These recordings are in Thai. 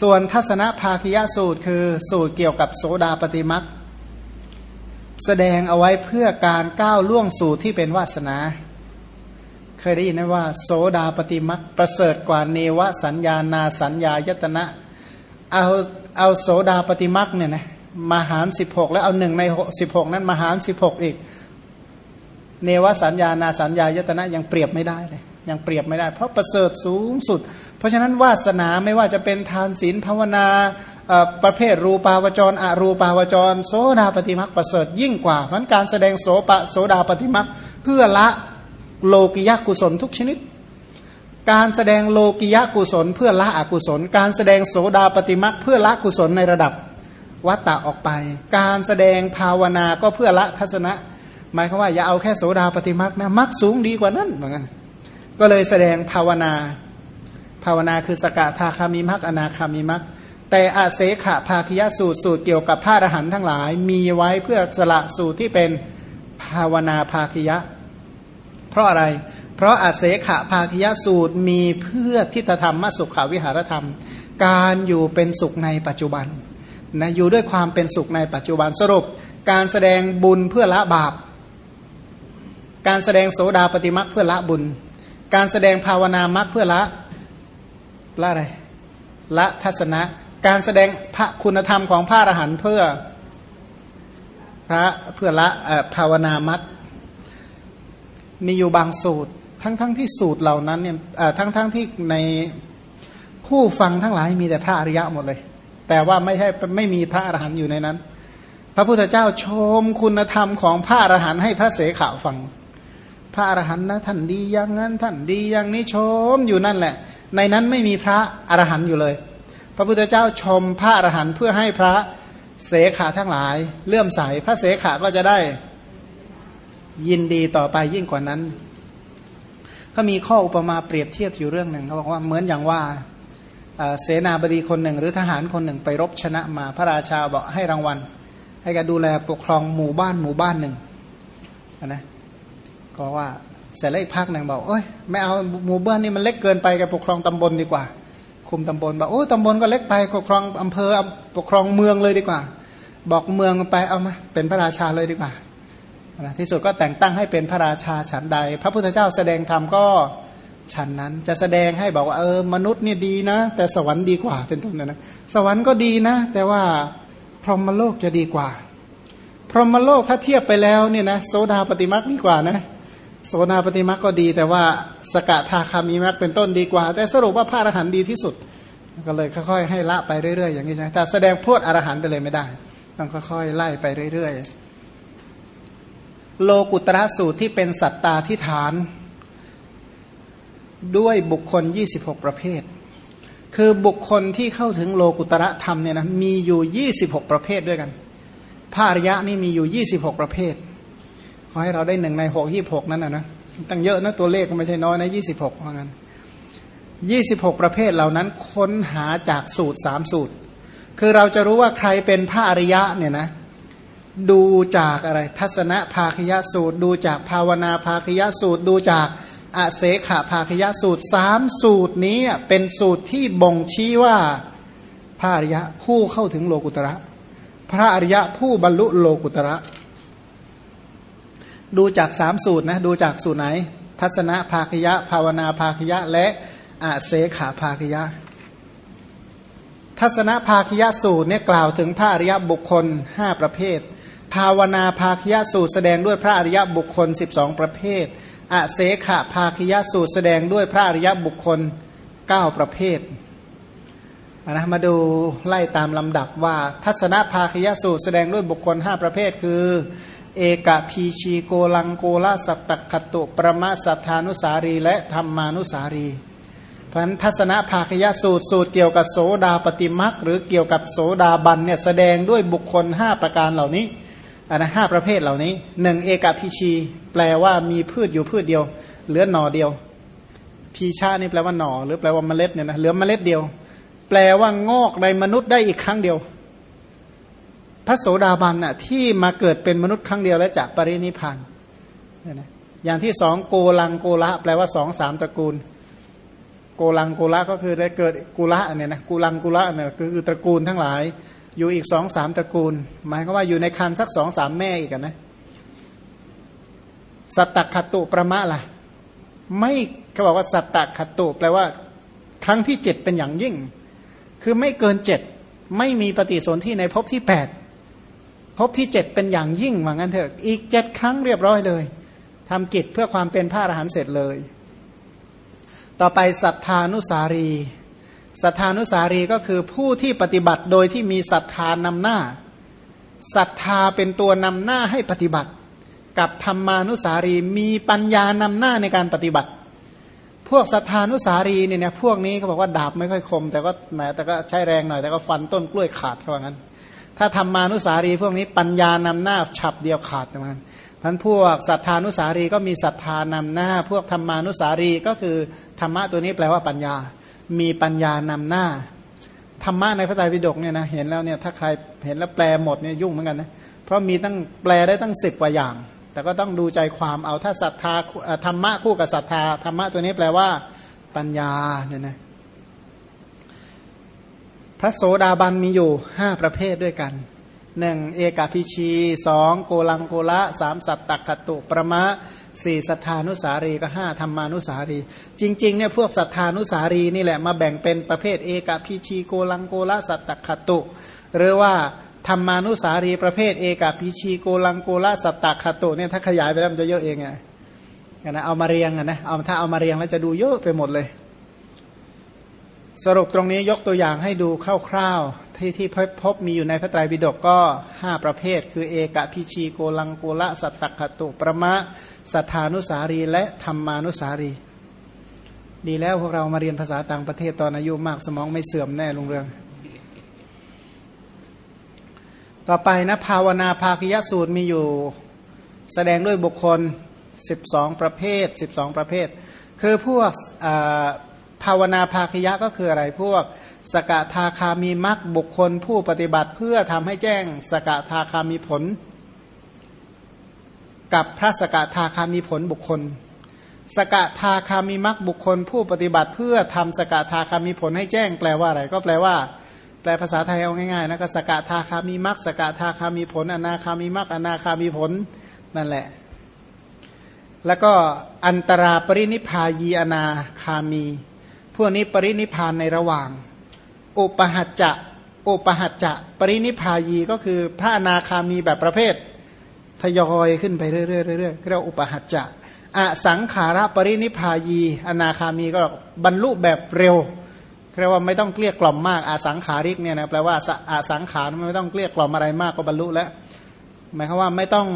ส่วนทัศนภาคยสูตรคือสูตรเกี่ยวกับโสดาปฏิมักแสดงเอาไว้เพื่อการก้าวล่วงสู่ที่เป็นวาสนา เคยได้ยินไหมว่า โสดาปฏิมักประเสริฐกว่าเนวสัญญานาสัญญายตนะ เอาเอาโสดาปฏิมักเนี่ยนะมาหารสิบหกแล้วเอาหนึ่งในสิบหกนั้นมาหารสิบหกอีก เนวสัญญานาสัญญายตนะยังเปรียบไม่ได้เลยยังเปรียบไม่ได้ เพราะประเสริฐสูงสุด เพราะฉะนั้นวาสนาไม่ว่าจะเป็นทานศีลภาวนาประเภทรูปาวจรอรูปาวจร โสดาปฏิมักประเสริฐยิ่งกว่าเพราะการแสดงโสปะโสดาปฏิมักเพื่อละโลกิยากุศลทุกชนิด การแสดงโลกิยากุศล เพื่อละอกุศล การแสดงโสดาปฏิมักเพื่อละกุศลในระดับวัตตะออกไป การแสดงภาวนาก็เพื่อละทัศนะ หมายความว่าอย่าเอาแค่โสดาปฏิมักนะมักสูงดีกว่านั้นเหมือนกันก็เลยแสดงภาวนา ภาวนาคือสกทาคามิมักอนาคามิมักแต่อาเสขะภาคยสูตรสูตรเกี่ยวกับพระอรหันต์ทั้งหลาย มีไว้เพื่อสละสูตรที่เป็นภาวนาภาคยะ เพราะอะไร เพราะอาเสขะภาคยสูตรมีเพื่อทิฏฐธรรมมสุขาวิหารธรรม การอยู่เป็นสุขในปัจจุบันนะอยู่ด้วยความเป็นสุขในปัจจุบันสรุป การแสดงบุญเพื่อละบาป การแสดงโสดาปฏิมักเพื่อละบุญ การแสดงภาวนามักเพื่อละ ละอะไรละทัศนะการแสดงพระคุณธรรมของพระอรหันต์เพื่อพระเพื่อละภาวนามัตมีอยู่บางสูตร ทั้งๆทที่สูตรเหล่านั้นเนี่ยทั้งๆทที่ในผู้ฟังทั้งหลายมีแต่พระอริยะหมดเลย แต่ว่าไม่ใช่ไม่มีพระอรหันต์อยู่ในนั้น พระพุทธเจ้าชมคุณธรรมของพระอรหันต์ให้พระเสขะฟัง พระอรหันต์นะท่านดีอย่างนั้นท่านดีอย่างนี้ชมอยู่นั่นแหละ ในนั้นไม่มีพระอรหันต์อยู่เลย พระพุทธเจ้าชมพระอรหันต์เพื่อให้พระเสขาทั้งหลายเลื่อมใสพระเสขาก็จะได้ยินดีต่อไปยิ่งกว่านั้น ก็มีข้ออุปมาเปรียบเทียบอยู่เรื่องหนึ่งเขาบอกว่าเหมือนอย่างว่าเสนาบดีคนหนึ่ง หรือทหารคนหนึ่งไปรบชนะมาพระราชาบอกให้รางวัล ให้การดูแลปกครองหมู่บ้านหมู่บ้านหนึ่งนะก็ว่า เสร็จแล้วอีกภาคหนึ่งบอกเอ้ยไม่เอาหมู่บ้านนี้มันเล็กเกินไปกับปกครองตำบลดีกว่า คุมตำบลบอกโอ้ตำบลก็เล็กไปปกครองอำเภอปกครองเมืองเลยดีกว่า บอกเมืองไปเอามาเป็นพระราชาเลยดีกว่าที่สุดก็แต่งตั้งให้เป็นพระราชาฉันใด พระพุทธเจ้าแสดงธรรมก็ฉันนั้นจะแสดงให้บอกว่าเออมนุษย์นี่ดีนะ แต่สวรรค์ดีกว่าเป็นต้นนะสวรรค์ก็ดีนะ แต่ว่าพรหมโลกจะดีกว่า พรหมโลกถ้าเทียบไปแล้วเนี่ยนะโซดาปฏิมักดีกว่านะ โสนาปฏิมักก็ดี แต่ว่าสกทาคามีมักเป็นต้นดีกว่า แต่สรุปว่าพระอรหันต์ดีที่สุด ก็เลยค่อยๆให้ละไปเรื่อยๆอย่างนี้ใช่แต่แสดงพวดอรหันต์ไปเลยไม่ได้ ต้องค่อยๆไล่ไปเรื่อยๆ โลกุตระสูตรที่เป็นสัตตาทิฐาน ด้วยบุคคล 26 ประเภท คือบุคคลที่เข้าถึงโลกุตระธรรมเนี่ยนะมีอยู่ 26 ประเภทด้วยกันพระอริยะนี่มีอยู่ 26 ประเภท อให้เราได้หนึ่งในหกยี่หกนั่นนะนะตั้งเยอะนะตัวเลขก็ไม่ใช่น้อยนะยี่สิบหกว่างั้นยี่สิบหกประเภทเหล่านั้นค้นหาจากสูตรสามสูตร คือเราจะรู้ว่าใครเป็นพระอริยะเนี่ยนะดูจากอะไรทัศนะภาคยสูตร ดูจากภาวนาภาคยสูตร ดูจากอาเสขาภาคยสูตรสามสูตรนี้เป็นสูตรที่บ่งชี้ว่าพระอริยะผู้เข้าถึงโลกุตระ พระอริยะผู้บรรลุโลกุตระ ดูจากสามสูตรนะดูจากสูตรไหน ทัศนะภาคยะ ภาวนาภาคยะ และอาเสขาภาคยะ ทัศนะภาคยะสูตรเนี่ยกล่าวถึงพระอริยบุคคล 5 ประเภท ภาวนาภาคยะสูตรแสดงด้วยพระอริยบุคคล 12 ประเภทอาเสขาภาคยะสูตรแสดงด้วยพระอริยบุคคล 9 ประเภทนะมาดูไล่ตามลำดับว่าทัศนภาคยสูตรแสดงด้วยบุคคล 5 ประเภท คือ เอกพีชีโกลังโกละสัตตคตุประมาสัทธานุสารี และธรรมานุสารีพันทัศนภาคยสูตรสูตรเกี่ยวกับโสดาปฏิมักหรือเกี่ยวกับโสดาบันเนี่ยแสดงด้วยบุคคล 5 ประการเหล่านี้อันนะห้าประเภทเหล่านี้หนึ่งเอกพีชี แปลว่ามีพืชอยู่พืชเดียว เหลือหน่อเดียว พีชานี่แปลว่าหน่อ หรือแปลว่าเมล็ดเนี่ยนะเหลือเมล็ดเดียว แปลว่างอกในมนุษย์ได้อีกครั้งเดียว พระโสดาบันน่ะที่มาเกิดเป็นมนุษย์ครั้งเดียวและจากปรินิพานอย่างที่สองโกลังโกละ แปลว่าสองสามตระกูล โกลังโกละก็คือได้เกิดกุละเนี่ยนะกุลังกุละเนี่ยคือตระกูลทั้งหลาย อยู่อีกสองสามตระกูล หมายก็ว่าอยู่ในคันสักสองสามแม่อีกนะสัตตคตุประมะล่ะ ไม่เขาบอกว่าสัตตคตุแปลว่า ครั้งที่เจ็ดเป็นอย่างยิ่ง คือไม่เกินเจ็ดไม่มีปฏิสนธิในภพที่แปด ภพที่เจ็ดเป็นอย่างยิ่งว่างั้นเถอะอีกเจ็ดครั้งเรียบร้อยเลยทำกิจเพื่อความเป็นพระอรหันต์เสร็จเลย ต่อไปศรัทธานุสารีศรัทธานุสารีก็คือผู้ที่ปฏิบัติโดยที่มีศรัทธานำหน้าศรัทธาเป็นตัวนำหน้าให้ปฏิบัติ กับธรรมานุสารีมีปัญญานำหน้าในการปฏิบัติ พวกศรัทธานุสารีเนี่ยพวกนี้เขาบอกว่าดาบไม่ค่อยคม แต่ก็แหมแต่ก็ใช้แรงหน่อยแต่ก็ฟันต้นกล้วยขาดเขาว่างั้น ถ้าธรรมานุสารีพวกนี้ปัญญานำหน้าฉับเดียวขาดเหมือนกันพันพวกศรัทธานุสารีก็มีศรัทธานำหน้า พวกธรรมานุสารีก็คือธรรมะตัวนี้แปลว่าปัญญา มีปัญญานำหน้าธรรมะในพระไตรปิฎกเนี่ยนะเห็นแล้วเนี่ยถ้าใครเห็นแล้วแปลหมดเนี่ยยุ่งเหมือนกันนะเพราะมีตั้งแปลได้ตั้งสิบกว่าอย่าง แต่ก็ต้องดูใจความเอาถ้าศรัทธาธรรมะคู่กับศรัทธาธรรมะตัวนี้แปลว่าปัญญาเนี่ยนะ พระโสดาบันมีอยู่ห้าประเภทด้วยกันหนึ่งเอกาพิชีสองโกลังโกละสามสัตตักขตุประมะสี่สัทธานุสารีก็ห้าธรรมานุสารี จริงๆเนี่ยพวกสัทธานุสารีนี่แหละมาแบ่งเป็นประเภทเอกาพิชีโกลังโกละสัตตักขตุ หรือว่าธรรมานุสารีประเภทเอกาพิชีโกลังโกละสัตตักขตุเนี่ยถ้าขยายไปแล้วมันจะเยอะเองไงนะเอามาเรียงนะเอาถ้าเอามาเรียงแล้วจะดูเยอะไปหมดเลย สรุปตรงนี้ยกตัวอย่างให้ดูคร่าวที่ที่พบมีอยู่ในพระไตรปิฎกก็ห้าประเภท คือเอกพิชีโกลังโกละสัตตคตุประมะสัทธานุสารีและธรรมานุสารี ดีแล้วพวกเรามาเรียนภาษาต่างประเทศตอนอายุมากสมองไม่เสื่อมแน่ลุงเรือง ต่อไปนะภาวนาภาคยสูตรมีอยู่ แสดงด้วยบุคคล 12 ประเภท 12 ประเภท คือพวก ภาวนาภาคยะก็คืออะไรพวก สกทาคามีมรรคบุคคลผู้ปฏิบัติเพื่อทำให้แจ้ง สกทาคามีผล กับพระสกทาคามีผลบุคคล สกทาคามีมรรคบุคคล ผู้ปฏิบัติเพื่อทำสกทาคามีผลให้แจ้งแปลว่าอะไร ก็แปลว่า แปลภาษาไทยเอาง่ายๆนะก็สกทาคามีมรรคสกทาคามีผล อนาคามีมรรคอนาคามีผลนั่นแหละแล้วก็อันตราปรินิพายีอนาคามี พวกนี้ปรินิพานในระหว่างอุปหัจจะอุปหัจจะปรินิพายีก็คือพระอนาคามีแบบประเภททยอยขึ้นไปเรื่อยๆเรื่อยๆเรียกอุปหัจจะอสังขาระปรินิพายี อนาคามีก็บรรลุแบบเร็วเรียกว่าไม่ต้องเกลี้ยกล่อมมากอาสังขาริกเนี่ยนะแปลว่าอาสังขารไม่ต้องเกลี้ยกล่อมอะไรมากก็บรรลุแล้วหมายความว่าไม่ต้อง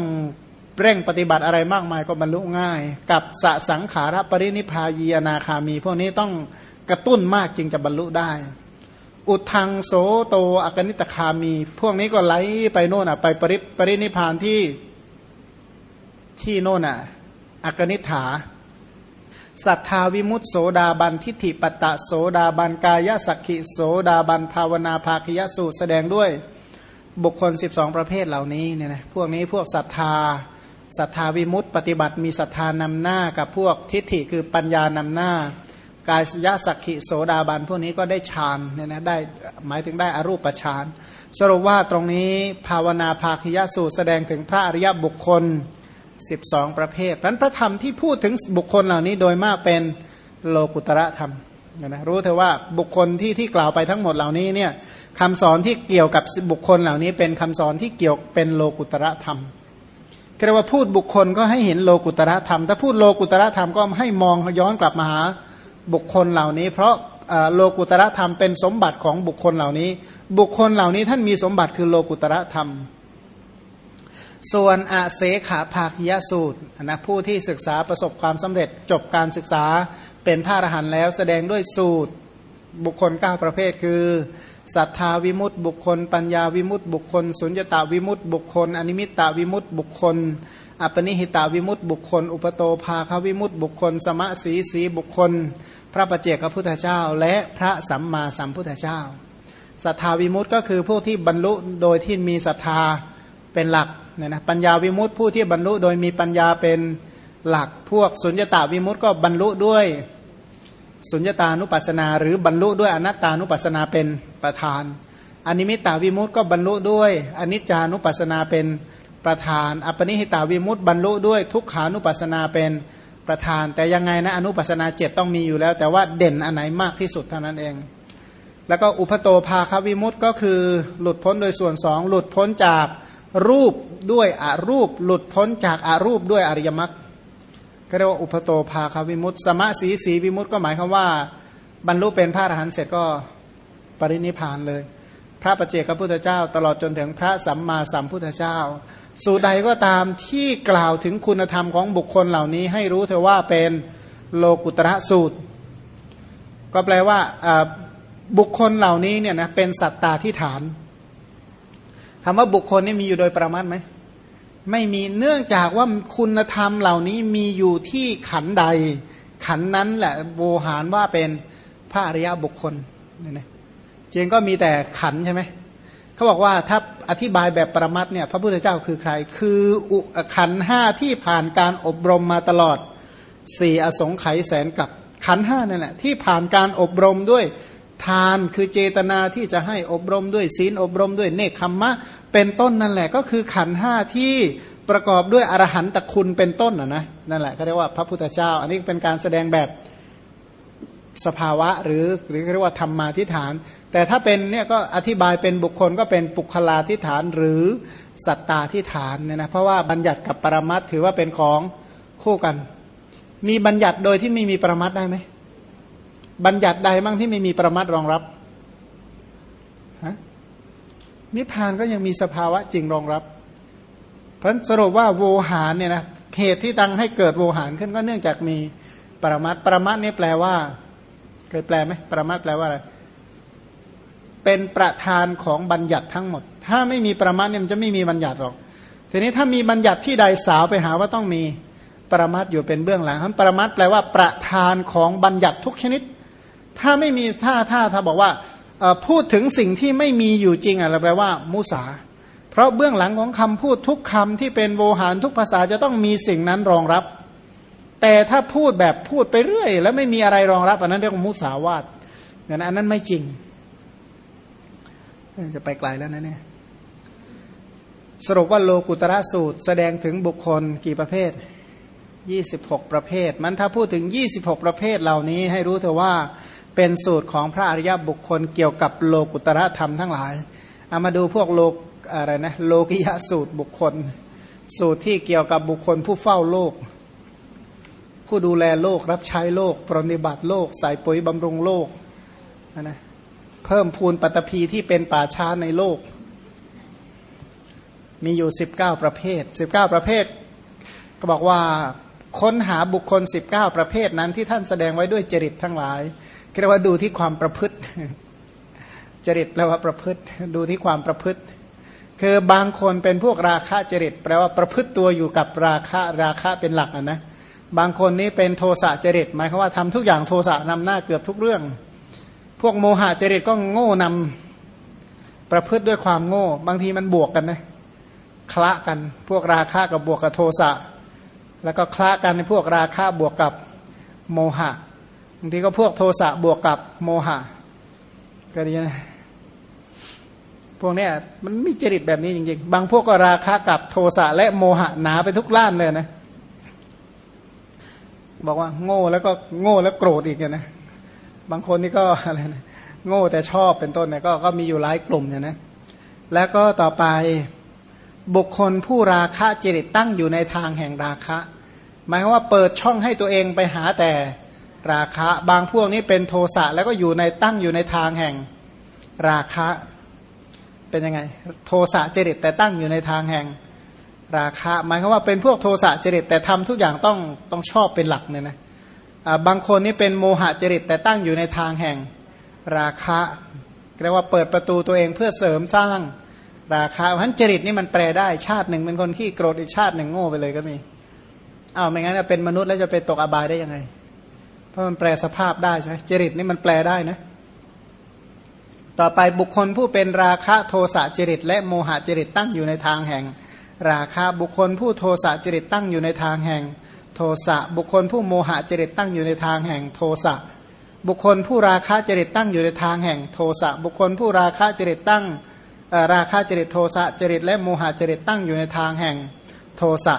เร่งปฏิบัติอะไรมากมายก็บรรลุง่าย กับสสังขาระปรินิพายีอนาคามี พวกนี้ต้อง กระตุ้นมากจึงจะบรรลุได้ อุทังโสโตอกนิตคามี พวกนี้ก็ไหลไปโน่นอะ ไปปริปรินิพานที่ที่โน่นอะอกนิฐาสัทธาวิมุตโสดาบันทิฏฐิปตะโสดาบันกายสักขิโสดาบันภาวนาภาคยสูตรแสดงด้วยบุคคล 12 ประเภทเหล่านี้เนี่ยนะพวกนี้พวกศรัทธาศรัทธาวิมุตปฏิบัติมีศรัทธานำหน้ากับพวกทิฏฐิคือปัญญานำหน้า กายยะสักขิโสดาบันพวกนี้ก็ได้ฌานเนี่ยนะได้หมายถึงได้อรูปฌานสรุปว่าตรงนี้ภาวนาภาคยะสูตรแสดงถึงพระอริยบุคคล 12 ประเภทนั้นพระธรรมที่พูดถึงบุคคลเหล่านี้โดยมากเป็นโลกุตระธรรมนะรู้เถอะว่าบุคคลที่ที่กล่าวไปทั้งหมดเหล่านี้เนี่ยคำสอนที่เกี่ยวกับบุคคลเหล่านี้เป็นคำสอนที่เกี่ยวเป็นโลกุตระธรรมเรียกว่าพูดบุคคลก็ให้เห็นโลกุตระธรรม ถ้าพูดโลกุตระธรรมก็ให้มองย้อนกลับมาหา บุคคลเหล่านี้ เพราะโลกุตระธรรมเป็นสมบัติของบุคคลเหล่านี้ บุคคลเหล่านี้ท่านมีสมบัติคือโลกุตระธรรม ส่วนอาเสขาภาคยสูตรนะผู้ที่ศึกษาประสบความสำเร็จจบการศึกษาเป็นพระอรหันต์แล้วแสดงด้วยสูตรบุคคล 9 ประเภทคือศรัทธาวิมุตติ บุคคล ปัญญาวิมุตติ บุคคล สุญญตาวิมุตติ บุคคล อนิมิตตาวิมุตติ บุคคล อัปนิหิตาวิมุตติ บุคคล อุปโตภาควิมุตติ บุคคล สมะสีสีบุคคล พระประเจกพระพุทธเจ้า และพระสัมมาสัมพุทธเจ้าศรัทธาวิมุตติก็คือผู้ที่บรรลุโดยที่มีศรัทธาเป็นหลักเนี่ยนะปัญญาวิมุตติผู้ที่บรรลุโดยมีปัญญาเป็นหลักพวกสุญญตาวิมุตติก็บรรลุด้วยสุญญตานุปัสนา หรือบรรลุด้วยอนัตตานุปัสนาเป็นประธานอนิมิตตาวิมุตต์ก็บรรลุด้วยอนิจจานุปัสนาเป็นประธาน อัปนิหิตาวิมุตต์บรรลุด้วยทุกขานุปัสนาเป็น ประธาน แต่ยังไงนะอนุปัสนาเจ็ดต้องมีอยู่แล้ว แต่ว่าเด่นอันไหนมากที่สุดเท่านั้นเอง แล้วก็อุปโตภาควิมุตต์ก็คือหลุดพ้นโดยส่วนสองหลุดพ้นจากรูปด้วยอรูป หลุดพ้นจากอารูปด้วยอริยมรรคก็เรียกว่าอุปโตภาควิมุตต์สมะสีสีวิมุตต์ก็หมายความว่า บรรลุเป็นพระอรหันต์เสร็จก็ปรินิพานเลย พระประเจกพระพุทธเจ้า ตลอดจนถึงพระสัมมาสัมพุทธเจ้า สูตรใดก็ตามที่กล่าวถึงคุณธรรมของบุคคลเหล่านี้ ให้รู้เถอว่าเป็นโลกุตระสูตร ก็แปลว่าบุคคลเหล่านี้เนี่ยนะเป็นสัตตาที่ฐานคำว่าบุคคลนี่มีอยู่โดยประมาทไหมไม่มีเนื่องจากว่าคุณธรรมเหล่านี้มีอยู่ที่ขันใด ขันนั้นแหละโวหารว่าเป็นพระอริยบุคคลเนี่ยนะจริงก็มีแต่ขันใช่ไหม เขาบอกว่าถ้าอธิบายแบบประมัดเนี่ยพระพุทธเจ้าคือใคร คืออุขันห้าที่ผ่านการอบรมมาตลอดสี่อสงไขยแสนกับขันห้านั่นแหละที่ผ่านการอบรมด้วยทานคือเจตนาที่จะให้อบรมด้วยศีลอบรมด้วยเนคขมมะ เป็นต้นนั่นแหละก็คือขันห้าที่ประกอบด้วยอรหันตคุณเป็นต้นนะนะนั่นแหละก็เรียกว่าพระพุทธเจ้า อันนี้เป็นการแสดงแบบสภาวะหรือหรือเรียกว่าธรรมาทิฐาน แต่ถ้าเป็นเนี่ยก็อธิบายเป็นบุคคลก็เป็นปุคลาทิฐานหรือสัตตาทิฐานเนี่ยนะเพราะว่าบัญญัติกับปรมัตถือว่าเป็นของคู่กัน มีบัญญัติโดยที่ไม่มีปรมัตได้ไหมบัญญัติใดบ้างที่ไม่มีปรมัดรองรับฮะนิพพานก็ยังมีสภาวะจริงรองรับ เพราะสรุปว่าโวหารเนี่ยนะเหตุที่ตั้งให้เกิดโวหารขึ้นก็เนื่องจากมีปรมัตปรมัตนี่แปลว่า เคยแปลไหมปรมัตแปลว่าอะไร เป็นประธานของบัญญัติทั้งหมด ถ้าไม่มีประมัตเนี่ยมันจะไม่มีบัญญัติหรอก ทีนี้ถ้ามีบัญญัติที่ใดสาวไปหาว่าต้องมีประมัตอยู่เป็นเบื้องหลังคำประมัตแปลว่าประธานของบัญญัติทุกชนิด ถ้าไม่มีถ้าถ้าถ้าบอกว่าพูดถึงสิ่งที่ไม่มีอยู่จริงอะเราแปลว่า มุสา เพราะเบื้องหลังของคำพูดทุกคำที่เป็นโวหารทุกภาษาจะต้องมีสิ่งนั้นรองรับ แต่ถ้าพูดแบบพูดไปเรื่อย แล้วไม่มีอะไรรองรับอันนั้นเรียกว่ามุสาวาทเนี่ยนอันนั้นไม่จริง จะไปไกลแล้วนะเนี่ยสรุปว่าโลกุตระสูตร แสดงถึงบุคคลกี่ประเภท 26 ประเภท มันถ้าพูดถึง 26 ประเภทเหล่านี้ให้รู้เถอะว่าเป็นสูตรของพระอริยบุคคลเกี่ยวกับโลกุตระธรรมทั้งหลายเอามาดูพวกโลกอะไรนะโลกิยะสูตรบุคคล สูตรที่เกี่ยวกับบุคคลผู้เฝ้าโลก ผู้ดูแลโลกรับใช้โลกปรนิบัติโลก ใส่ปุ๋ยบำรุงโลกนะ พิ่มพูนปัตภีที่เป็นป่าช้าในโลก มีอยู่ 19 ประเภท 19 ประเภท ก็บอกว่าค้นหาบุคคล 19 ประเภทนั้นที่ท่านแสดงไว้ด้วยจริตทั้งหลายเรียกว่าดูที่ความประพฤติ จริตแปลว่าประพฤติ ดูที่ความประพฤติ คือบางคนเป็นพวกราคะจริต แปลว่าประพฤติตัวอยู่กับราคะราคะเป็นหลักนะ บางคนนี้เป็นโทสะจริต หมายความว่าทำทุกอย่างโทสะนำหน้าเกือบทุกเรื่อง พวกโมหะจริตก็โง่นำประพฤติด้วยความโง่ บางทีมันบวกกันนะคละกันพวกราคะกับบวกกับโทสะแล้วก็คละกันในพวกราคะบวกกับโมหะบางทีก็พวกโทสะบวกกับโมหะก็ดีนะพวกเนี้ยมันมีจริตแบบนี้จริงๆ บางพวกก็ราคะกับโทสะและโมหะหนาไปทุกล้านเลยนะ บอกว่าโง่แล้วก็โง่แล้วโกรธอีกนะ บางคนนี่ก็อะไรนะโง่แต่ชอบเป็นต้นเนี่ยก็ก็มีอยู่หลายกลุ่มเนี่ยนะแล้วก็ต่อไปบุคคลผู้ราคะจริตตั้งอยู่ในทางแห่งราคะ หมายว่าเปิดช่องให้ตัวเองไปหาแต่ราคะ บางพวกนี้เป็นโทสะแล้วก็อยู่ในตั้งอยู่ในทางแห่งราคะ เป็นยังไง โทสะจริตแต่ตั้งอยู่ในทางแห่งราคะ หมายความว่าเป็นพวกโทสะจริตแต่ทำทุกอย่างต้องต้องชอบเป็นหลักเนี่ยนะ บางคนนี่เป็นโมหะจริตแต่ตั้งอยู่ในทางแห่งราคะเรียกว่าเปิดประตูตัวเองเพื่อเสริมสร้างราคะเพราะฉะนั้นจริตนี่มันแปลได้ชาติหนึ่งเป็นคนขี้โกรธอีกชาติหนึ่งโง่ไปเลยก็มีอ้าวไม่งั้นเป็นมนุษย์แล้วจะไปตกอบายได้ยังไง เพราะมันแปลสภาพได้ใช่ไหมจริตนี่มันแปลได้นะ ต่อไปบุคคลผู้เป็นราคะโทสะจริต และโมหะจริตตั้งอยู่ในทางแห่ง ราคะบุคคลผู้โทสะจริตตั้งอยู่ในทางแห่ง ทสะบุคคลผู้โมหะจริตตั้งอยู่ในทางแห่งโทสะบุคคลผู้ราคะจริตตั้งอยู่ในทางแห่งโทสะบุคคลผู้ราคะจริตตั้งราคะจริตโทสะจริตและโมหะจริตตั้งอยู่ในทางแห่งโทสะ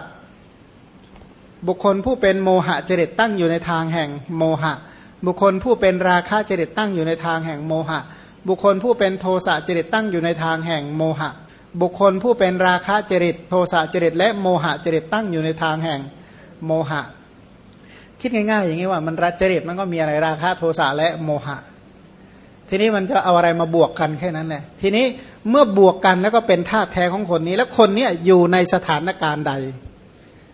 บุคคลผู้เป็นโมหะจริตตั้งอยู่ในทางแห่งโมหะ บุคคลผู้เป็นราคะจริตตั้งอยู่ในทางแห่งโมหะ บุคคลผู้เป็นโทสะจริตตั้งอยู่ในทางแห่งโมหะ บุคคลผู้เป็นราคะจริตโทสะจริตและโมหะจริตตั้งอยู่ในทางแห่ง โมหะ คิดง่ายๆ อย่างนี้ว่ามันรัจริตมันก็มีอะไรราคะโทสะและโมหะ ทีนี้มันจะเอาอะไรมาบวกกันแค่นั้นแหละทีนี้เมื่อบวกกันแล้วก็เป็นธาตุแท้ของคนนี้ แล้วคนนี้อยู่ในสถานการณ์ใด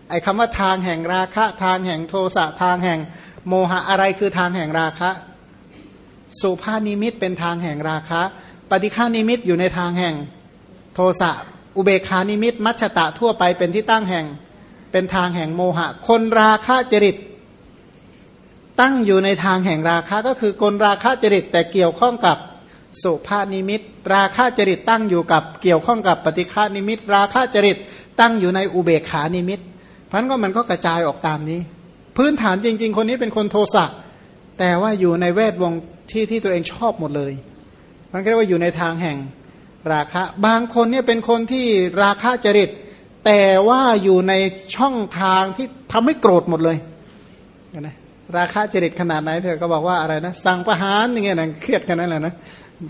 ไอ้คำว่าทางแห่งราคะทางแห่งโทสะทางแห่งโมหะอะไรคือทางแห่งราคะ สุภานิมิตเป็นทางแห่งราคะ ปฏิฆานิมิตอยู่ในทางแห่งโทสะอุเบคานิมิต มัชตะทั่วไปเป็นที่ตั้งแห่ง เป็นทางแห่งโมหะ คนราคะจริต ตั้งอยู่ในทางแห่งราคะก็คือคนราคะจริตแต่เกี่ยวข้องกับสุภานิมิต ราคะจริตตั้งอยู่กับเกี่ยวข้องกับปฏิฆานิมิต ราคะจริตตั้งอยู่ในอุเบขานิมิตพันก็มันก็กระจายออกตามนี้ พื้นฐานจริง ๆ คนนี้เป็นคนโทสะแต่ว่าอยู่ในแวดวงที่ที่ตัวเองชอบหมดเลยมันเรียกว่าอยู่ในทางแห่งราคะ บางคนเนี่ยเป็นคนที่ราคะจริต แต่ว่าอยู่ในช่องทางที่ทำให้โกรธหมดเลยนะราคาจริตขนาดไหนเธอก็บอกว่าอะไรนะสั่งประหารอย่างเงี้ยนะเครียดกันนั่นแหละนะ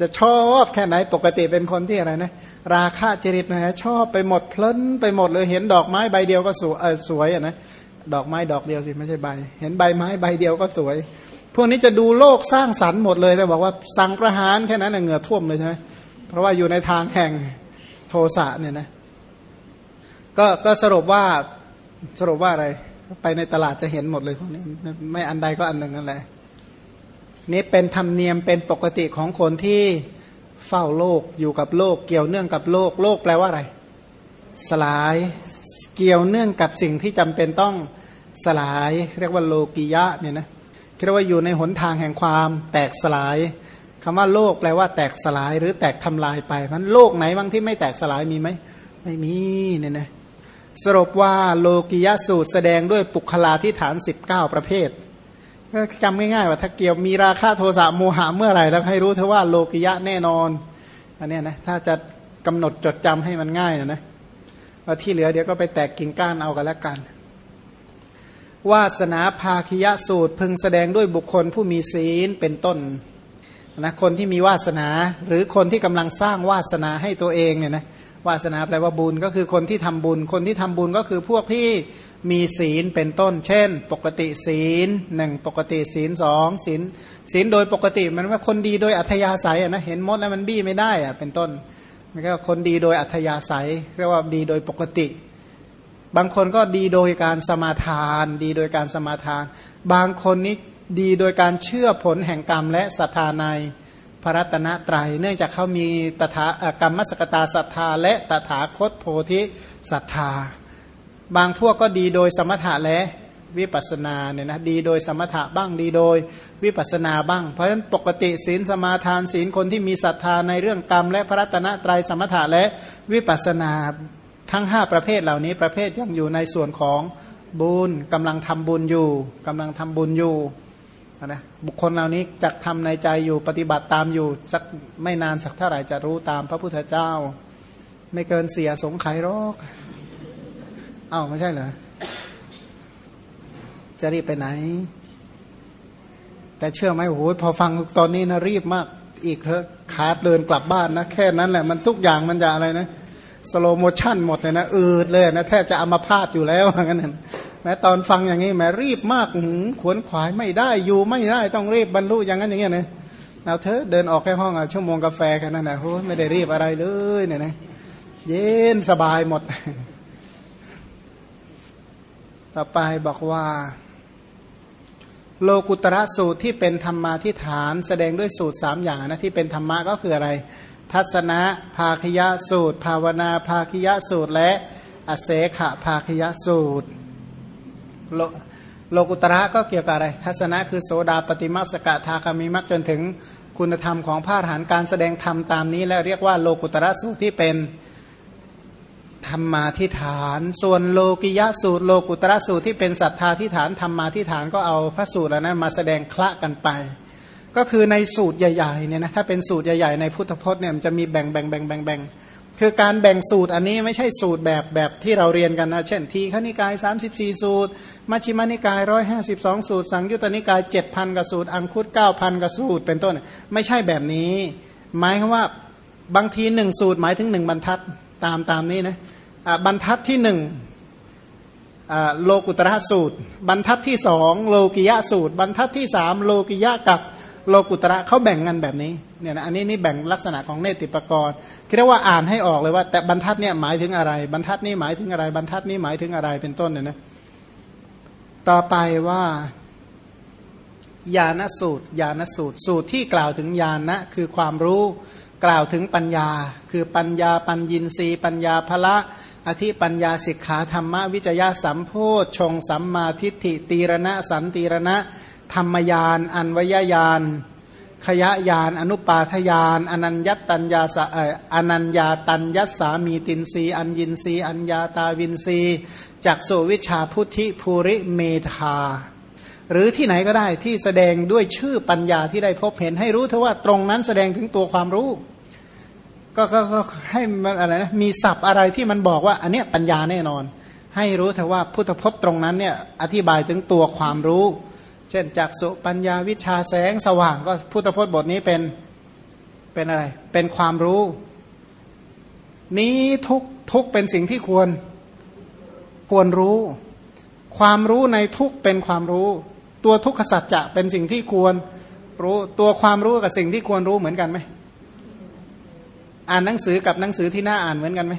จะชอบแค่ไหนปกติเป็นคนที่อะไรนะราคาจริตนะชอบไปหมดเพลินไปหมดเลยเห็นดอกไม้ใบเดียวก็สวยสวยอะนะดอกไม้ดอกเดียวสิไม่ใช่ใบ เห็นใบไม้ใบเดียวก็สวย พวกนี้จะดูโลกสร้างสรรค์หมดเลยแต่บอกว่าสั่งประหารแค่นั้นเหงื่อท่วมเลยใช่ไหมเพราะว่าอยู่ในทางแห่งโทสะเนี่ยนะ ก็ก็สรุปว่าสรุปว่าอะไร ไปในตลาดจะเห็นหมดเลยพวกนี้ ไม่อันใดก็อันหนึ่งนั่นแหละนี่เป็นธรรมเนียมเป็นปกติของคนที่เฝ้าโลกอยู่กับโลก เกี่ยวเนื่องกับโลก โลกแปลว่าอะไร สลายเกี่ยวเนื่องกับสิ่งที่จำเป็นต้องสลาย เรียกว่าโลกิยะเนี่ยนะเรียกว่าอยู่ในหนทางแห่งความแตกสลายคำว่าโลกแปลว่าแตกสลายหรือแตกทำลายไปมันโลกไหนบ้างที่ไม่แตกสลายมีไหมไม่มีเนี่ยนะ สรุปว่าโลกิยะสูตรแสดงด้วยปุคลาที่ฐาน 19 ประเภทก็จำง่ายๆว่าถ้าเกี่ยวมีราคาโทสะโมหะเมื่อไหร่แล้วให้รู้เถอว่าโลกิยะแน่นอนอันนี้นะถ้าจะกำหนดจดจำให้มันง่ายนะนะว่าที่เหลือเดี๋ยวก็ไปแตกกิ่งก้านเอากันแล้วกัน วาสนาภาคิยะสูตรพึงแสดงด้วยบุคคลผู้มีศีลเป็นต้นนะคนที่มีวาสนาหรือคนที่กำลังสร้างวาสนาให้ตัวเองเนี่ยนะ วาสนาแปลว่าบุญก็คือคนที่ทำบุญ คนที่ทำบุญก็คือพวกที่มีศีลเป็นต้น เช่น ปกติศีลหนึ่งปกติศีลสองศีลศีลโดยปกติมันว่าคนดีโดยอัธยาศัยนะเห็นมดแล้วมันบี้ไม่ได้อะเป็นต้นมันก็คนดีโดยอัธยาศัยเรียกว่าดีโดยปกติ บางคนก็ดีโดยการสมาทาน ดีโดยการสมาทาน บางคนนี้ดีโดยการเชื่อผลแห่งกรรมและศรัทธาใน พระรัตนตรยัย เนื่องจากเขามีตถากรรมมสกตาศรัทธา และตถาคตโพธิศรัทธา บางพวกก็ดีโดยสมถะและวิปัสนาเนี่ยนะดีโดยสมถะบ้างดีโดยวิปัสนาบ้าง เพราะฉะนั้นปกติศีลสมาทานศีลคนที่มีศรัทธาในเรื่องกรรม และพระรัตนตรัยสมถะและวิปัสนาทั้ง 5 ประเภทเหล่านี้ประเภทยังอยู่ในส่วนของบุญกำลังทำบุญอยู่กำลังทำบุญอยู่ นะบุคคลเหล่านี้จะทำในใจอยู่ปฏิบัติตามอยู่สักไม่นานสักเท่าไหร่จะรู้ตามพระพุทธเจ้า ไม่เกินเสียสงไขยรอกอ้าวไม่ใช่เหรอจะรีบไปไหน แต่เชื่อไหมโอ้ยพอฟังตอนนี้นะรีบมาก อีกเถอะขาดเดินกลับบ้านนะแค่นั้นแหละ มันทุกอย่างมันจะอะไรนะสโลโมชั่นหมดเลยนะอืดเลยนะแทบจะเอามาพาดอยู่แล้วงั้น แม้ตอนฟังอย่างนี้แม้รีบมากหืขวนขวายไม่ได้อยู่ไม่ได้ต้องรีบบรรลุอย่างนั้นอย่างเงี้ยนะเอาเธอเดินออกแค่ห้องอะชั่วโมงกาแฟแค่นั้นนะโอ้ไม่ได้รีบอะไรเลยเนี่ยนะเย็นสบายหมด ต่อไปบอกว่า โลกุตระสูตรที่เป็นธรรมาทิฐานแสดงด้วยสูตรสามอย่างนะที่เป็นธรรมะก็คืออะไร ทัศนะภาคยะสูตร ภาวนาภาคยะสูตร และอเสขะภาคยะสูตร โลโลกุตระก็เกี่ยวกับอะไร ทัศนะคือโสดาปฏิมาสกทาคามิมักจนถึงคุณธรรมของพระอรหันต์การแสดงธรรมตามนี้ แล้วเรียกว่าโลกุตระสูตรที่เป็นธรรมาทิฐาน ส่วนโลกิยะสูตร โลกุตระสูตรที่เป็นศรัทธาทิฐานธรรมาทิฐานก็เอาพระสูตรนั้นมาแสดงคละกันไป ก็คือในสูตรใหญ่ๆเนี่ยนะถ้าเป็นสูตรใหญ่ๆในพุทธพจน์เนี่ยมันจะมีแบ่งแบ่งแบ่งแบ่งแบ่ง คือการแบ่งสูตรอันนี้ไม่ใช่สูตรแบบแบบที่เราเรียนกันนะ เช่นทีขณิกาย 34 สูตร มัชฌิมานิกาย 152 สูตร สังยุตตนิกาย 7,000กับสูตร อังคุต9,000กับสูตร เป็นต้น ไม่ใช่แบบนี้ หมายคือว่าบางทีหนึ่งสูตรหมายถึงหนึ่งบรรทัดตามตามนี้นะบรรทัดที่หนึ่งโลกุตระสูตร บรรทัดที่สองโลกิยะสูตร บรรทัดที่สามโลกิยะกับโลกุตระเขาแบ่งกันแบบนี้ เนี่ยนะอันนี้นี่แบ่งลักษณะของเนติปกรณ์คิดว่าอ่านให้ออกเลยว่า แต่บรรทัดเนี่ยหมายถึงอะไร บรรทัดนี้หมายถึงอะไร บรรทัดนี้หมายถึงอะไรเป็นต้นเนี่ยนะต่อไปว่าญาณสูตรญาณสูตร สูตรที่กล่าวถึงญาณนะคือความรู้กล่าวถึงปัญญา คือปัญญาปัญญินรีปัญญาภละ อธิปัญญาสิกขาธรรมวิจยะสัมโพชชงสัมมาทิฏฐิตีรณะ สันตีรณะ ธรรมยาน อันวยยาน ขยะยานอนุปาทยานอนัญญตัญญาสเอนัญญาตัญยัสามีตินรีอัญญินรีอัญญาตาวินรีจักโสวิชาพุทธิภูริเมธา หรือที่ไหนก็ได้ที่แสดงด้วยชื่อปัญญาที่ได้พบเห็นให้รู้เถอะว่าตรงนั้นแสดงถึงตัวความรู้ ก็ก็ก็ให้มันอะไรนะมีศัพท์อะไรที่มันบอกว่า อันเนี้ยปัญญาแน่นอน ให้รู้เถอะว่าพุทธพจน์ตรงนั้นเนี่ยอธิบายถึงตัวความรู้ เช่นจากสุปัญญาวิชาแสงสว่างก็พุทธพจน์บทนี้เป็นเป็นอะไร เป็นความรู้ นี้ทุกทุกเป็นสิ่งที่ควรควรรู้ ความรู้ในทุกเป็นความรู้ ตัวทุกขสัจจะเป็นสิ่งที่ควรรู้ตัวความรู้กับสิ่งที่ควรรู้เหมือนกันไหมอ่านหนังสือกับหนังสือที่น่าอ่านเหมือนกันไหม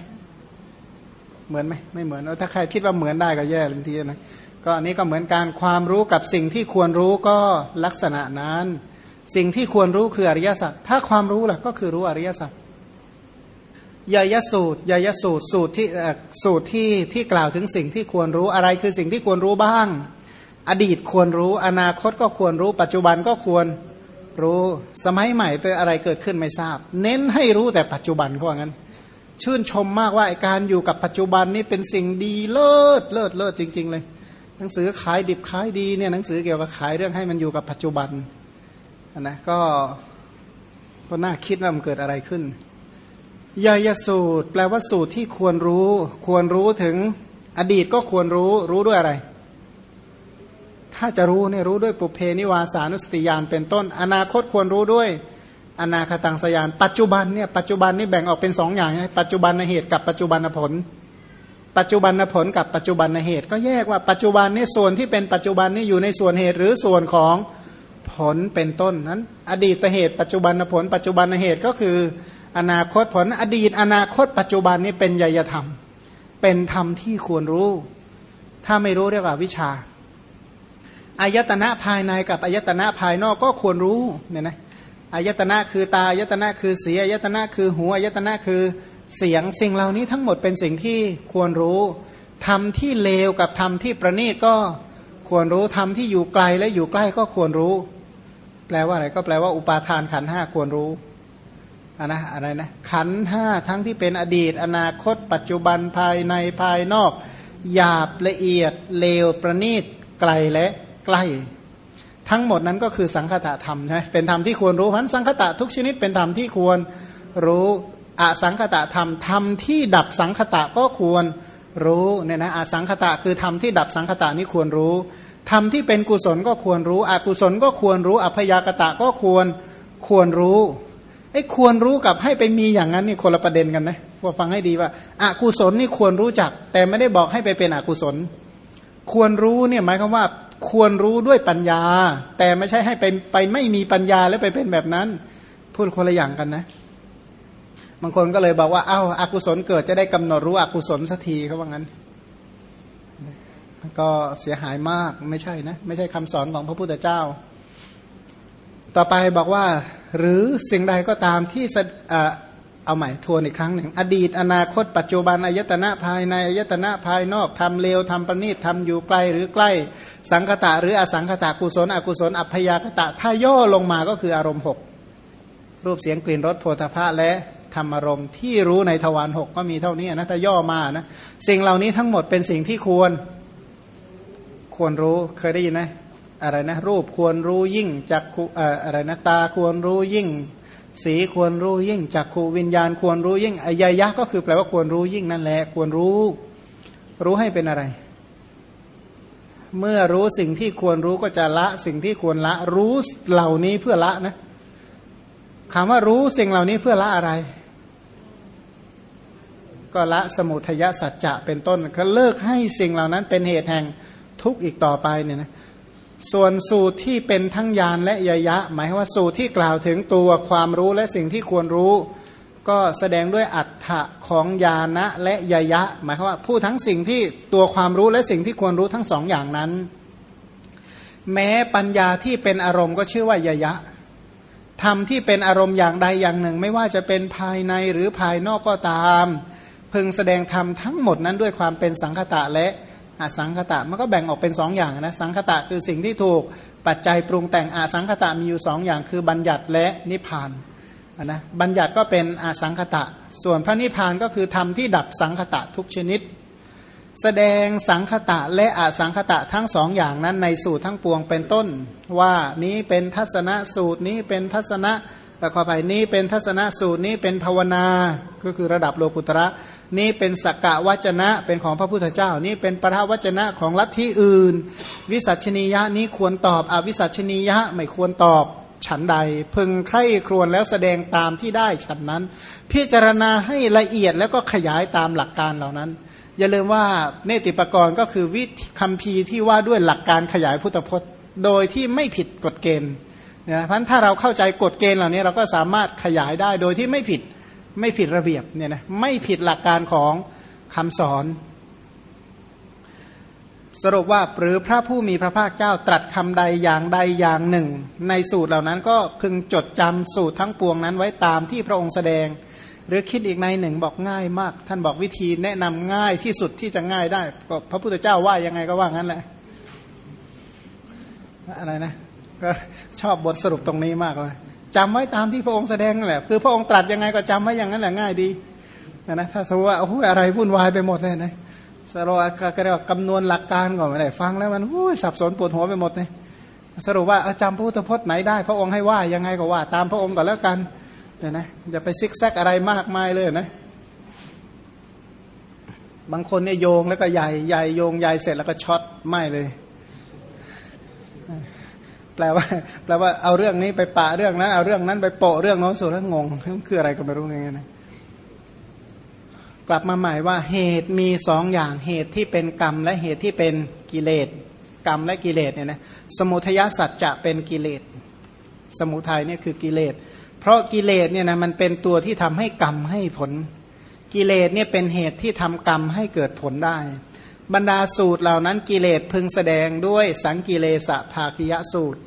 เหมือนไหมไม่เหมือนถ้าใครคิดว่าเหมือนได้ก็แย่ทันทีนะ ก็อันนี้ก็เหมือนการความรู้กับสิ่งที่ควรรู้ก็ลักษณะนั้น สิ่งที่ควรรู้คืออริยสัจถ้าความรู้ล่ะก็คือรู้อริยสัจยายสูตรยายสูตรสูตรที่สูตรที่ที่กล่าวถึงสิ่งที่ควรรู้อะไรคือสิ่งที่ควรรู้บ้าง อดีตควรรู้อนาคตก็ควรรู้ ปัจจุบันก็ควรรู้สมัยใหม่เจออะไรเกิดขึ้นไม่ทราบ เน้นให้รู้แต่ปัจจุบันเขาว่างั้น ชื่นชมมากว่าการอยู่กับปัจจุบันนี่เป็นสิ่งดีเลิศเลิศเลิศจริง ๆ เลย หนังสือขายดิบขายดีเนี่ยหนังสือเกี่ยวกับขายเรื่องให้มันอยู่กับปัจจุบันนะก็ก็น่าคิดว่ามันเกิดอะไรขึ้นยายสูตร แปลว่าสูตรที่ควรรู้ ควรรู้ถึงอดีตก็ควรรู้รู้ด้วยอะไร ถ้าจะรู้เนี่ยรู้ด้วยปุเพนิวาสานุสติยานเป็นต้น อนาคตควรรู้ด้วย อนาคตังสยาน ปัจจุบันเนี่ยปัจจุบันนี่แบ่งออกเป็นสองอย่างปัจจุบันเหตุกับปัจจุบันผล ปัจจุบันผลกับปัจจุบันเหตุ ก็แยกว่าปัจจุบันนี่ส่วนที่เป็นปัจจุบันนี่อยู่ในส่วนเหตุหรือส่วนของผลเป็นต้นนั้น อดีตเหตุ ปัจจุบันผล ปัจจุบันเหตุก็คือ อนาคตผลอดีต อนาคต ปัจจุบันนี่เป็นยยธรรม เป็นธรรมที่ควรรู้ ถ้าไม่รู้เรียกว่าวิชาอายตนะภายในกับอายตนะภายนอกก็ควรรู้เนี่ยนะอายตนะคือตาอายตนะคือสีอายตนะคือหูอายตนะคือ เสียงสิ่งเหล่านี้ทั้งหมดเป็นสิ่งที่ควรรู้ทำที่เลวกับทำที่ประณีตก็ควรรู้ทำที่อยู่ไกลและอยู่ใกล้ก็ควรรู้ แปลว่าอะไรก็แปลว่าอุปาทานขันห้าควรรู้อะนะอะไรนะขันห้าทั้งที่เป็นอดีต อนาคต ปัจจุบันภายในภายนอกหยาบละเอียดเลวประณีตไกลและใกล้ ทั้งหมดนั้นก็คือสังคตะธรรมใช่เป็นธรรมที่ควรรู้พันสังคตะทุกชนิดเป็นธรรมที่ควรรู้ อสังคตะธรรมธรรมที่ดับสังคตะก็ควรรู้เนี่ยนะอสังคตะคือธรรมที่ดับสังคตะนี่ควรรู้ธรรมที่เป็นกุศลก็ควรรู้อกุศลก็ควรรู้อภยากตะก็ควรควรรู้ไอ้ควรรู้กับให้ไปมีอย่างนั้นนี่คนละประเด็นกันนะว่าฟังให้ดีว่าอากุศลนี่ควรรู้จัก แต่ไม่ได้บอกให้ไปเป็นอกุศล ควรรู้เนี่ยหมายความว่าควรรู้ด้วยปัญญา แต่ไม่ใช่ให้ไปไปไม่มีปัญญาแล้วไปเป็นแบบนั้น พูดคนละอย่างกันนะ บางคนก็เลยบอกว่าเอา้าอากุศลเกิดจะได้กำหนดรู้อกุศลสักทีเขาว่างั้น ก็เสียหายมากไม่ใช่นะ ไม่ใช่คำสอนของพระพุทธเจ้า ต่อไปบอกว่า หรือสิ่งใดก็ตามที่เอาใหม่ทวนอีกครั้งหนึ่ง อดีตอนาคต ปัจจุบันอายตนะภายในอายตนะภายนอกทำเลวทำประณีตทำอยู่ไกลหรือใกล้ สังคตะ หรืออสังคตะกุศล อกุศล อัพยากตะ ถ้าย่อลงมาก็คืออารมณ์หกรูปเสียงกลิ่นรสโพธาภะและ ธรรมอารมณ์ที่รู้ในทวารหกก็มีเท่านี้นะถ้าย่อมานะสิ่งเหล่านี้ทั้งหมดเป็นสิ่งที่ควร ควรรู้เคยได้ยินไหมอะไรนะ รูปควรรู้ยิ่งจักขุอะไรนะตาควรรู้ยิ่ง สีควรรู้ยิ่งจักขูวิญญาณ ควรรู้ยิ่งอายยะก็คือแปลว่าควรรู้ยิ่งนั่นแหละควรรู้ รู้ให้เป็นอะไร เมื่อรู้สิ่งที่ควรรู้ก็จะละ สิ่งที่ควรละ รู้เหล่านี้เพื่อละนะคำว่ารู้สิ่งเหล่านี้เพื่อละอะไร ก็ละสมุทยสัจจะเป็นต้น ก็เลิกให้สิ่งเหล่านั้นเป็นเหตุแห่งทุกข์อีกต่อไปเนี่ยนะส่วนสูตรที่เป็นทั้งยานและยยะ หมายว่าสูตรที่กล่าวถึงตัวความรู้และสิ่งที่ควรรู้ ก็แสดงด้วยอัฏฐะของยานะและยยะ หมายว่าผู้ทั้งสิ่งที่ตัวความรู้และสิ่งที่ควรรู้ทั้งสองอย่างนั้น แม้ปัญญาที่เป็นอารมณ์ก็ชื่อว่ายยะธรรมที่เป็นอารมณ์อย่างใดอย่างหนึ่ง ไม่ว่าจะเป็นภายในหรือภายนอกก็ตาม พึงแสดงธรรมทั้งหมดนั้นด้วยความเป็นสังคตะและอสังคตะมันก็แบ่งออกเป็นสองอย่างนะสังคตะคือสิ่งที่ถูกปัจจัยปรุงแต่งอสังคตะมีอยู่สองอย่างคือบัญญัติและนิพพานนะบัญญัติก็เป็นอสังคตะ ส่วนพระนิพพานก็คือธรรมที่ดับสังคตะทุกชนิด แสดงสังคตะและอสังคตะทั้งสองอย่างนั้นในสูตรทั้งปวงเป็นต้น ว่านี้เป็นทัศนสูตรนี้เป็นทัศนะแต่ขอไปนี้เป็นทัศนสูตรนี้เป็นภาวนาก็คือระดับโลกุตระ นี่เป็นสักกะวจนะเป็นของพระพุทธเจ้า นี่เป็นปราวจนะของลัทธิอื่น วิสัชนียะนี้ควรตอบอวิสัชนียะไม่ควรตอบฉันใด พึงใคร่ครวญแล้วแสดงตามที่ได้ฉันนั้น พิจารณาให้ละเอียดแล้วก็ขยายตามหลักการเหล่านั้น อย่าลืมว่าเนติปกรณ์ก็คือวิคัมภีร์ที่ว่าด้วยหลักการขยายพุทธพจน์ โดยที่ไม่ผิดกฎเกณฑ์นะพันถ้าเราเข้าใจกฎเกณฑ์เหล่านี้เราก็สามารถขยายได้โดยที่ไม่ผิด ไม่ผิดระเบียบเนี่ยนะไม่ผิดหลักการของคำสอน สรุปว่าหรือพระผู้มีพระภาคเจ้าตรัสคำใดอย่างใดอย่างหนึ่ง ในสูตรเหล่านั้นก็พึงจดจำสูตรทั้งปวงนั้นไว้ตามที่พระองค์แสดง หรือคิดอีกในหนึ่งบอกง่ายมาก ท่านบอกวิธีแนะนำง่ายที่สุดที่จะง่ายได้ก็พระพุทธเจ้าว่ายังไงก็ว่างั้นแหละอะไรนะก็ชอบบทสรุปตรงนี้มากเลย จำไว้ตามที่พระองค์แสดงนั่นแหละคือพระองค์ตรัสยังไงก็จำไว้อย่างนั้นแหละง่ายดีนะถ้าสมมติว่าโอ้โหอะไรวุ่นวายไปหมดเลยนะสรุปก็เรียกว่าคำนวณหลักการก่อนไม่ได้ฟังแล้วมันโอ้ยสับสนปวดหัวไปหมดเลยสรุปว่าจำพระพุทธพจน์ไหนได้ พระองค์ให้ว่ายังไงก็ว่า ตามพระองค์ก่อนแล้วกันเนี่ยนะอย่าไปซิกแซกอะไรมากมายเลยนะบางคนเนี่ยโยงแล้วก็ใหญ่ใหญ่โยงใหญ่เสร็จแล้วก็ช็อตไม่เลย แปลว่า แปลว่าเอาเรื่องนี้ไปปะเรื่องนั้นเอาเรื่องนั้นไปโปะเรื่องโน้นสุดแล้วงงคืออะไรก็ไม่รู้ไงนะกลับมาใหม่ว่าเหตุมีสองอย่างเหตุที่เป็นกรรม และเหตุที่เป็นกิเลสกรรมและกิเลสเนี่ยนะสมุทยสัจจะเป็นกิเลส สมุทัยเนี่ยคือกิเลส เพราะกิเลสเนี่ยนะมันเป็นตัวที่ทำให้กรรมให้ผล กิเลสเนี่ยเป็นเหตุที่ทำกรรมให้เกิดผลได้ บรรดาสูตรเหล่านั้นกิเลสพึงแสดงด้วยสังกิเลสะภาคิยสูตร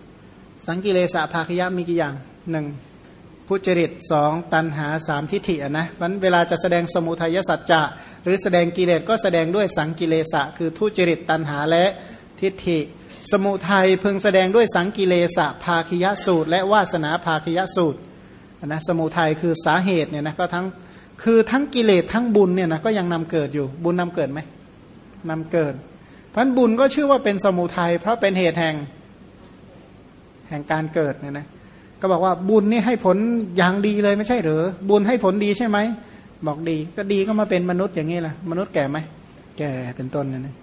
สังกิเลสภาคยะมีกี่อย่างหนึ่งพุจริตสองตันหาสามทิฏฐินะวันเวลาจะแสดงสมุทัยสัจจะหรือแสดงกิเลสก็แสดงด้วยสังกิเลสะคือทุจริตตันหาและทิฏฐิ สมุทัยพึงแสดงด้วยสังกิเลสะภาคิยสูตร และวาสนาภาคิยสูตรนะสมุทัยคือสาเหตุเนี่ยนะก็ทั้งคือทั้งกิเลสทั้งบุญเนี่ยนะก็ยังนำเกิดอยู่บุญนำเกิดไหมนำเกิดพันบุญก็ชื่อว่าเป็นสมุทัยเพราะเป็นเหตุแห่ง ห่งการเกิดเนี่ยนะก็บอกว่าบุญนี่ให้ผลอย่างดีเลยไม่ใช่หรือ บุญให้ผลดีใช่ไหมบอกดี ก็ดีก็มาเป็นมนุษย์อย่างนี้แหละมนุษย์แก่ไหมแก่เป็นต้นนะนะ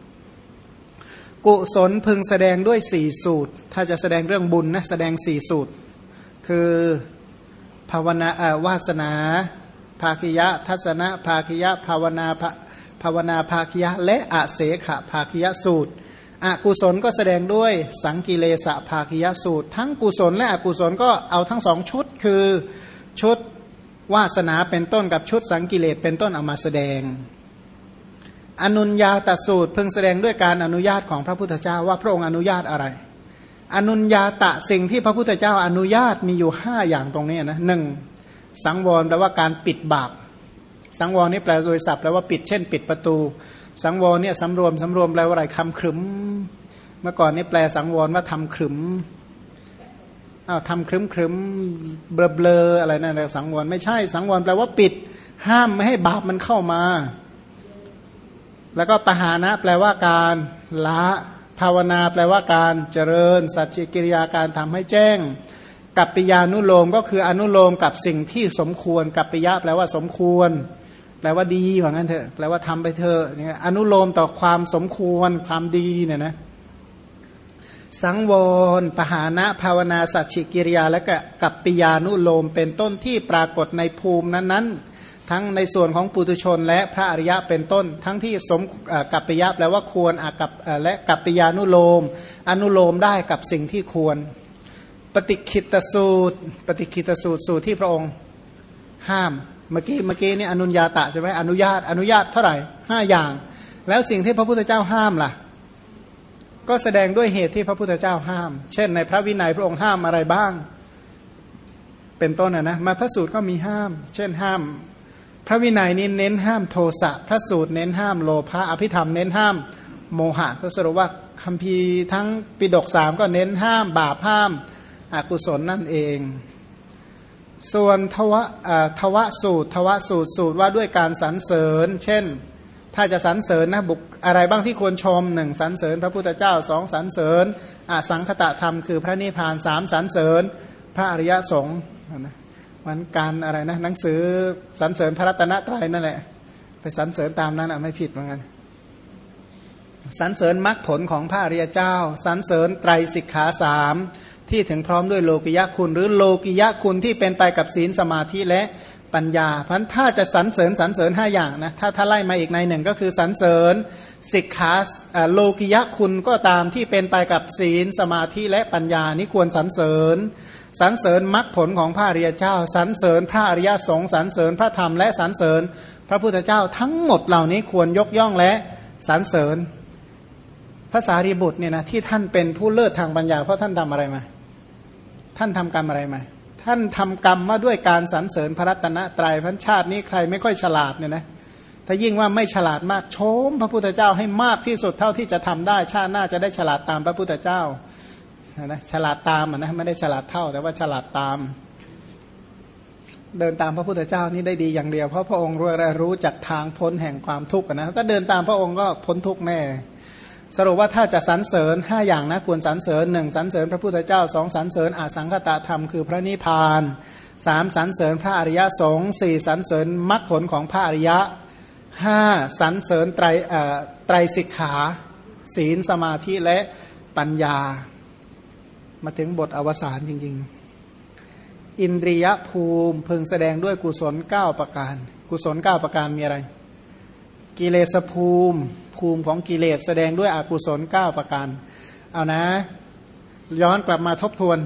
กุศลพึงแสดงด้วยสี่สูตร ถ้าจะแสดงเรื่องบุญนะแสดงสี่สูตร คือภาวนาอาวาสนา ภาคิยะ ทัศนะ ภาคิยะ ภาวนาภาวนาภาคยะ และอาเสขะภาคยะสูตร อกุศลก็แสดงด้วยสังกิเลสะภาคยสูตร ทั้งกุศลและอกุศลก็เอาทั้งสองชุดคือชุดวาสนาเป็นต้นกับชุดสังกิเลสเป็นต้นเอามาแสดง อนุญญาตสูตรเพิ่งแสดงด้วยการอนุญาตของพระพุทธเจ้าว่าพระองค์อนุญาตอะไร อนุญญาตะสิ่งที่พระพุทธเจ้าอนุญาตมีอยู่ห้าอย่างตรงนี้นะหนึ่งสังวรแปลว่าการปิดบาปสังวรนี่แปลโดยศัพท์แปลว่าปิดเช่น ปิดประตู สังวรเนี่ยสำรวมสำรวมแปลว่าอะไรคำขรึม เมื่อก่อนนี่แปลสังวรว่าทำขรึมอ้าวทำครึมครึมเบลเบลออะไรนั่นแหละสังวรไม่ใช่สังวรแปลว่าปิด ห้ามไม่ให้บาปมันเข้ามา แล้วก็ปหานะ แปลว่าการละภาวนา แปลว่าการเจริญ สัจจิกิริยาการทำให้แจ้ง กัปปิยานุโลมก็คืออนุโลมกับสิ่งที่สมควร กัปปิยะแปลว่าสมควร แปลว่าดีว่างั้นเถอะแปลว่าทำไปเถอะเนี่ยอนุโลมต่อความสมควรความดีเนี่ยนะสังวรปหานะภาวนาสัจฉิกิริยา และกับปิยานุโลมเป็นต้นที่ปรากฏในภูมินั้นๆ ทั้งในส่วนของปุตุชนและพระอริยะเป็นต้น ทั้งที่สมกับปิยะแปลว่าควรกับและกับปิยานุโลม อนุโลมได้กับสิ่งที่ควร ปฏิคิตสูตร ปฏิคิตสูตรสูตรที่พระองค์ห้าม เมื่อกี้เมื่อกี้นี่อนุญาตะใช่ไหมอนุญาตอนุญาตเท่าไหร่ห้าอย่าง แล้วสิ่งที่พระพุทธเจ้าห้ามล่ะ ก็แสดงด้วยเหตุที่พระพุทธเจ้าห้าม เช่น ในพระวินัยพระองค์ห้ามอะไรบ้าง เป็นต้นนะนะมาพระสูตรก็มีห้าม เช่นห้าม พระวินัยนี้เน้นห้ามโทสะพระสูตรเน้นห้ามโลภะอภิธรรมเน้นห้ามโมหะก็สรุปว่าคำพีทั้งปิดกสามก็เน้นห้ามบาปห้ามอกุศลนั่นเอง ส่วนทวะทวะสูตรทวะสูตรสูตรว่าด้วยการสรรเสริญ เช่น ถ้าจะสรรเสริญนะบุกอะไรบ้างที่ควรชมหนึ่งสรรเสริญ พระพุทธเจ้าสองสรรเสริญอสังคตะธรรมคือพระนิพพานสามสรรเสริญ พระอริยสงฆ์นะมันการอะไรนะหนังสือสรรเสริญพระรัตนตรัยนั่นแหละ ไปสรรเสริญตามนั้นอะไม่ผิดเหมือนกันสรรเสริญมรรคผลของพระอริยเจ้าสรรเสริญไตรสิกขาสาม ที่ถึงพร้อมด้วยโลกิยะคุณ หรือโลกิยะคุณที่เป็นไปกับศีลสมาธิและปัญญาพันถ้าจะสรรเสริญสรรเสริญห้าอย่างนะถ้าถ้าไล่มาอีกในหนึ่งก็คือสรรเสริญสิกขาโลกิยะคุณก็ตามที่เป็นไปกับศีลสมาธิและปัญญานี่ควรสรรเสริญสรรเสริญมรรคผลของพระอริยเจ้าสรรเสริญพระอริยสงฆ์สรรเสริญพระธรรมและสรรเสริญ พระพุทธเจ้าทั้งหมดเหล่านี้ควรยกย่องและสรรเสริญภาษารีบุตรเนี่ยนะที่ท่านเป็นผู้เลิศทางปัญญาเพราะท่านทำอะไรมา ท่านทำกรรมอะไรมา ท่านทำกรรมมาด้วยการสรรเสริญพระรัตนตรายพันชาตินี้ใครไม่ค่อยฉลาดเนี่ยนะถ้ายิ่งว่าไม่ฉลาดมากโชม พระพุทธเจ้าให้มากที่สุดเท่าที่จะทำได้ชาติหน้าจะได้ฉลาดตามพระพุทธเจ้านะฉลาดตามนะไม่ได้ฉลาดเท่า แต่ว่าฉลาดตาม เดินตามพระพุทธเจ้านี่ได้ดีอย่างเดียวเพราะพระองค์รู้รู้จักทางพ้นแห่งความทุกข์นะถ้าเดินตามพระองค์ก็พ้นทุกข์แน่ สรุปว่าถ้าจะสรรเสริญห้าอย่างนะควรสรรเสริญหนึ่งสรรเสริญพระพุทธเจ้าสองสรรเสริญอสังคตธรรมคือพระนิพพานสามสรรเสริญพระอริยสงฆ์สี่สรรเสริญมรรคผลของพระอริยะห้าสรรเสริญไตรไตรสิกขา ศีลสมาธิและปัญญา มาถึงบทอวสานจริง ๆ อินทรียภูมิพึงแสดงด้วยกุศลเก้าประการ กุศลเก้าประการมีอะไร กิเลสภูมิ ภูมิของกิเลสแสดงด้วยอกุศลเก้าประการ เอานะ ย้อนกลับมาทบทวน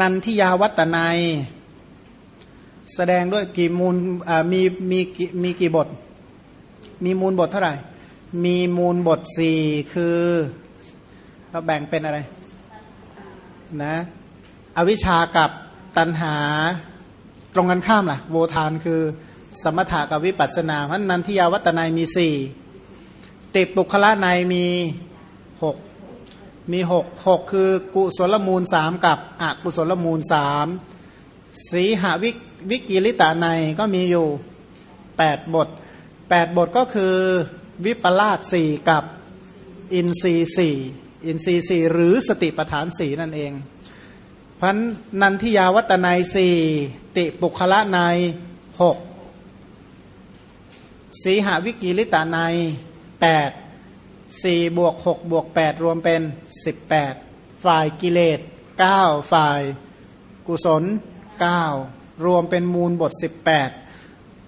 นันทิยาวัตนายแสดงด้วยกี่มูลมีมีมีกี่บท มีมูลบทเท่าไหร่ มีมูลบทสี่คือเราแบ่งเป็นอะไรนะอวิชากับตันหาตรงกันข้ามล่ะ โวทานคือสมถะกับวิปัสสนาเพราะนันทิยาวัตนายมีสี่ ติปุคละในมีหกมีหกหกคือกุศลมูลสามกับอกุศลมูลสามสีหวิวิกิลิตาในก็มีอยู่แปดบทแปดบทก็คือวิปลาสสี่กับอินทรีสี่อินทรีสี่หรือสติปฐานสี่นั่นเองพันนันทิยาวัตนายสี่ติปุคละในหกสีหวิกิลิตาใน แปดสี่บวกหกบวกแปดรวมเป็นสิบแปดฝ่ายกิเลสเก้าฝ่ายกุศลเก้ารวมเป็นมูลบทสิบแปด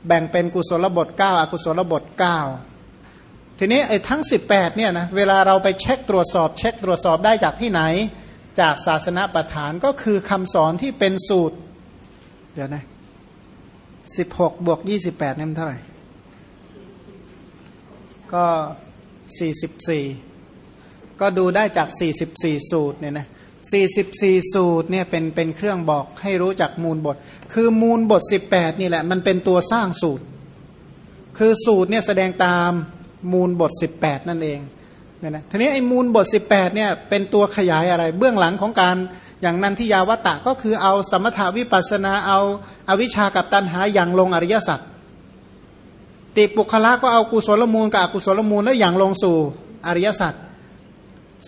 แบ่งเป็นกุศลบทเก้าอกุศลบทเก้าทีนี้ไอ้ทั้งสิบแปดเนี่ยนะเวลาเราไปเช็คตรวจสอบ เช็คตรวจสอบได้จากที่ไหน จากศาสนาประฐานก็คือคำสอนที่เป็นสูตร เดี๋ยวนะสิบหกบวกยี่สิบแปดนี่มันเท่าไหร่ ก็ 44 ก็ดูได้จาก 44 สูตรเนี่ยนะ44 สูตรเนี่ยเป็นเป็นเครื่องบอกให้รู้จักมูลบท คือมูลบท 18 นี่แหละ มันเป็นตัวสร้างสูตร คือสูตรเนี่ยแสดงตามมูลบท 18 นั่นเองเนี่ยนะทีนี้ไอ้มูลบท 18เนี่ยเป็นตัวขยายอะไร เบื้องหลังของการอย่างนันทิยาวัตตะก็คือเอาสมถาวิปัสนาเอาอาวิชากับตันหาอย่างลงอริยสัจ ติปุคละก็เอากุศลมูลกับอกุศลมูลแล้วอย่างลงสู่อริยสัจ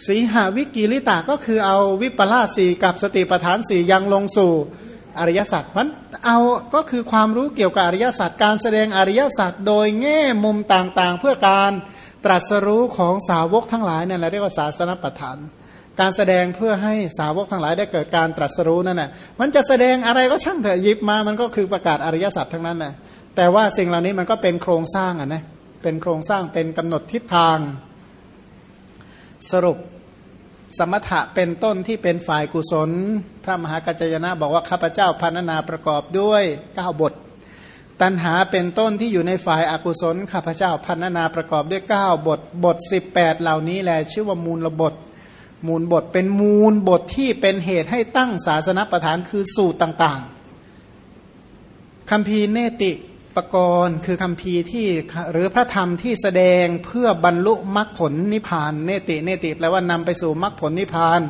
สีหาวิกิริตาก็คือเอาวิปลาสสีกับสติปทานสี่ยังลงสู่อริยสัจมันเอาก็คือความรู้เกี่ยวกับอริยสัจการแสดงอริยสัจโดยแง่มุมต่างๆ เพื่อการตรัสรู้ของสาวกทั้งหลายนั่นแหละเรียกว่าศาสนปทาน การแสดงเพื่อให้สาวกทั้งหลายได้เกิดการตรัสรู้นั่นแหละมันจะแสดงอะไรก็ช่างเถอะยิบมามันก็คือประกาศอริยสัจทั้งนั้นนะ แต่ว่าสิ่งเหล่านี้มันก็เป็นโครงสร้างอะนะเป็นโครงสร้างเป็นกำหนดทิศทาง สรุปสมถะเป็นต้นที่เป็นฝ่ายกุศล พระมหากัจจยนะบอกว่าข้าพเจ้าพันนาประกอบด้วย9บท ตัณหาเป็นต้นที่อยู่ในฝ่ายอากุศลข้าพเจ้าพันนาประกอบด้วย 9 บท บท 18 เหล่านี้แหละชื่อว่ามูลบท มูลบทเป็นมูลบทที่เป็นเหตุให้ตั้งศาสนประธานคือสูตรต่างๆคำพีเนติ ปกรณ์คือคำพีที่หรือพระธรรมที่แสดงเพื่อบรรลุมรรคผลนิพพานเนติเนติแปลว่านำไปสู่มรรคผลนิพพาน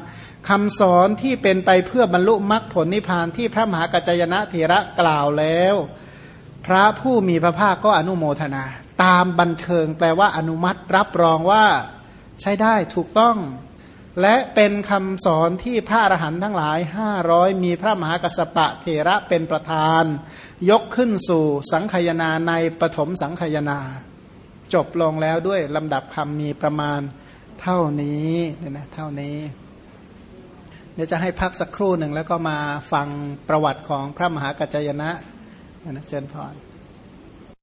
คำสอนที่เป็นไปเพื่อบรรลุมรรคผลนิพพานที่พระมหากัจจยนะเถระกล่าวแล้ว พระผู้มีพระภาคก็อนุโมทนา ตามบันเทิงแปลว่าอนุมัติรับรองว่าใช้ได้ถูกต้อง และเป็นคำสอนที่พระอรหันต์ทั้งหลายห้าร้อยมีพระมหากัสปะเถระเป็นประธาน ยกขึ้นสู่สังขยนาในปฐมสังขยนาจบลงแล้วด้วยลำดับคำมีประมาณเท่านี้เนี่ยนะเท่านี้ เดี๋ยวจะให้พักสักครู่หนึ่งแล้วก็มาฟังประวัติของพระมหากัจจยนะนะเจนพร